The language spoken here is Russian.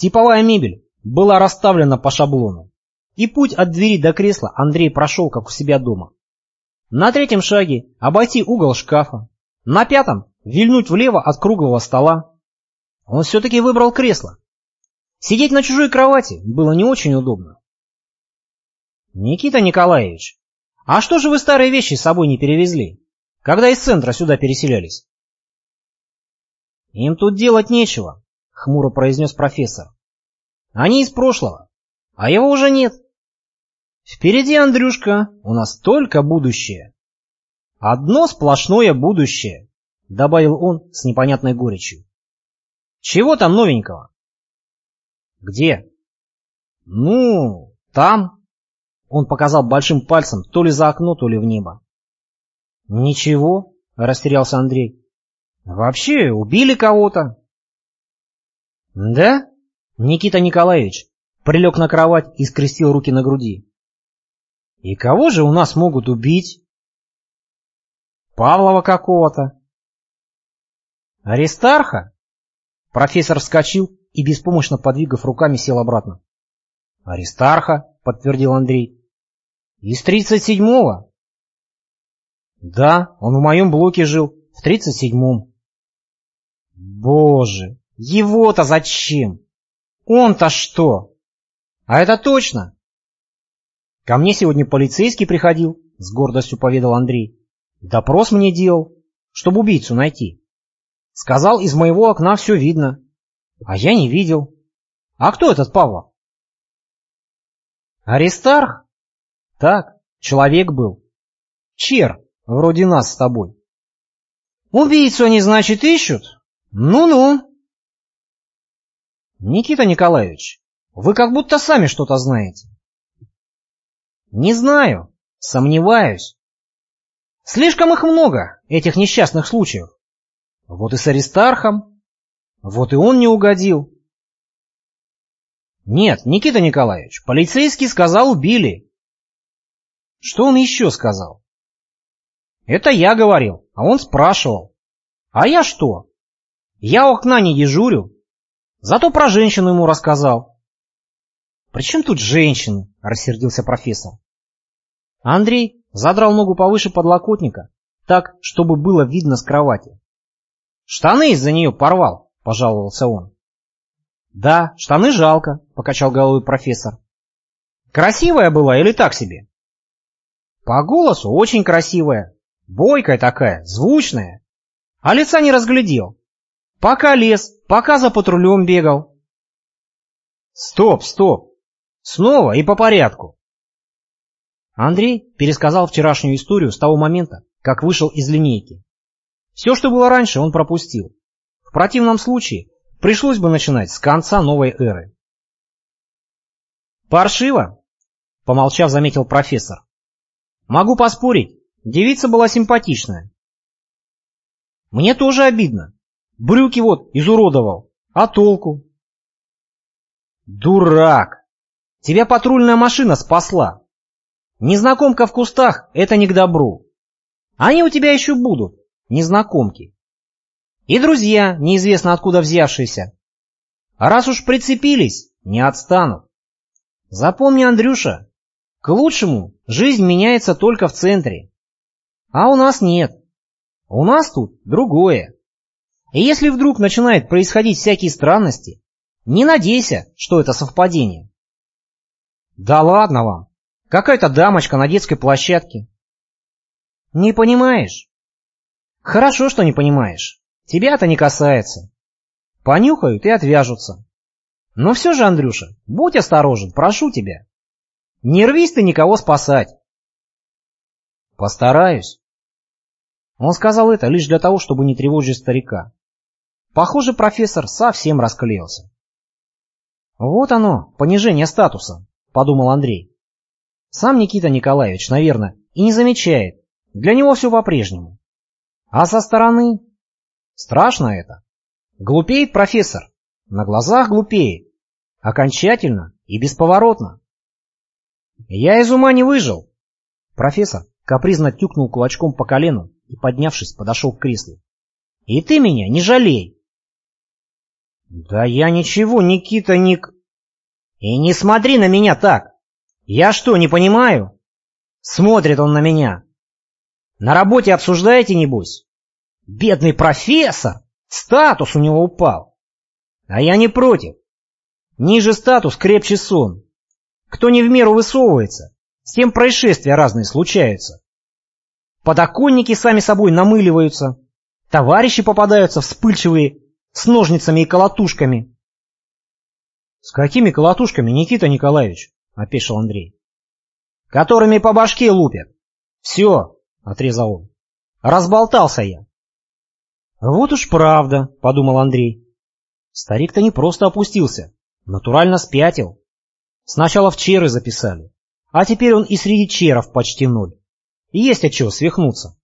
Типовая мебель была расставлена по шаблону, и путь от двери до кресла Андрей прошел, как у себя дома. На третьем шаге обойти угол шкафа, на пятом вильнуть влево от круглого стола. Он все-таки выбрал кресло. Сидеть на чужой кровати было не очень удобно. «Никита Николаевич, а что же вы старые вещи с собой не перевезли, когда из центра сюда переселялись?» «Им тут делать нечего», — хмуро произнес профессор. «Они из прошлого, а его уже нет. Впереди, Андрюшка, у нас только будущее. Одно сплошное будущее», — добавил он с непонятной горечью. «Чего там новенького?» «Где?» «Ну, там», он показал большим пальцем то ли за окно, то ли в небо. «Ничего», — растерялся Андрей. «Вообще убили кого-то». «Да?» — Никита Николаевич прилег на кровать и скрестил руки на груди. «И кого же у нас могут убить?» «Павлова какого-то». «Аристарха?» Профессор вскочил и, беспомощно подвигав руками, сел обратно. «Аристарха», — подтвердил Андрей. Из тридцать седьмого? Да, он в моем блоке жил, в тридцать седьмом. Боже, его-то зачем? Он-то что? А это точно? Ко мне сегодня полицейский приходил, с гордостью поведал Андрей. Допрос мне делал, чтобы убийцу найти. Сказал, из моего окна все видно. А я не видел. А кто этот Павлов? Аристарх? Так, человек был. Чер, вроде нас с тобой. Убийцу они, значит, ищут? Ну-ну. Никита Николаевич, вы как будто сами что-то знаете. Не знаю, сомневаюсь. Слишком их много, этих несчастных случаев. Вот и с Аристархом, вот и он не угодил. Нет, Никита Николаевич, полицейский сказал, убили. Что он еще сказал? Это я говорил, а он спрашивал. А я что? Я у окна не дежурю. Зато про женщину ему рассказал. «При чем тут женщины?» — рассердился профессор. Андрей задрал ногу повыше подлокотника, так, чтобы было видно с кровати. «Штаны из-за нее порвал», — пожаловался он. «Да, штаны жалко», — покачал головой профессор. «Красивая была или так себе?» По голосу очень красивая, бойкая такая, звучная. А лица не разглядел. Пока лез, пока за патрулем бегал. Стоп, стоп. Снова и по порядку. Андрей пересказал вчерашнюю историю с того момента, как вышел из линейки. Все, что было раньше, он пропустил. В противном случае пришлось бы начинать с конца новой эры. «Паршиво», — помолчав, заметил профессор. Могу поспорить, девица была симпатичная. Мне тоже обидно. Брюки вот изуродовал. А толку? Дурак! Тебя патрульная машина спасла. Незнакомка в кустах — это не к добру. Они у тебя еще будут, незнакомки. И друзья, неизвестно откуда взявшиеся. Раз уж прицепились, не отстанут. Запомни, Андрюша, к лучшему жизнь меняется только в центре. А у нас нет. У нас тут другое. И если вдруг начинают происходить всякие странности, не надейся, что это совпадение. Да ладно вам. Какая-то дамочка на детской площадке. Не понимаешь? Хорошо, что не понимаешь. Тебя-то не касается. Понюхают и отвяжутся. Но все же, Андрюша, будь осторожен, прошу тебя. Не рвись ты никого спасать. Постараюсь. Он сказал это лишь для того, чтобы не тревожить старика. Похоже, профессор совсем расклеился. Вот оно, понижение статуса, подумал Андрей. Сам Никита Николаевич, наверное, и не замечает. Для него все по-прежнему. А со стороны... Страшно это. Глупеет профессор. На глазах глупеет. Окончательно и бесповоротно. Я из ума не выжил. Профессор капризно тюкнул кулачком по колену и, поднявшись, подошел к креслу. И ты меня не жалей. Да я ничего, Никита, Ник... И не смотри на меня так. Я что, не понимаю? Смотрит он на меня. На работе обсуждаете, небось? Бедный профессор! Статус у него упал. А я не против. Ниже статус, крепче сон. Кто не в меру высовывается, с тем происшествия разные случаются. Подоконники сами собой намыливаются, товарищи попадаются вспыльчивые, с ножницами и колотушками. — С какими колотушками, Никита Николаевич? — опешил Андрей. — Которыми по башке лупят. — Все, — отрезал он. — Разболтался я. — Вот уж правда, — подумал Андрей. Старик-то не просто опустился, натурально спятил. Сначала в черы записали, а теперь он и среди черов почти ноль. Есть от чего свихнуться.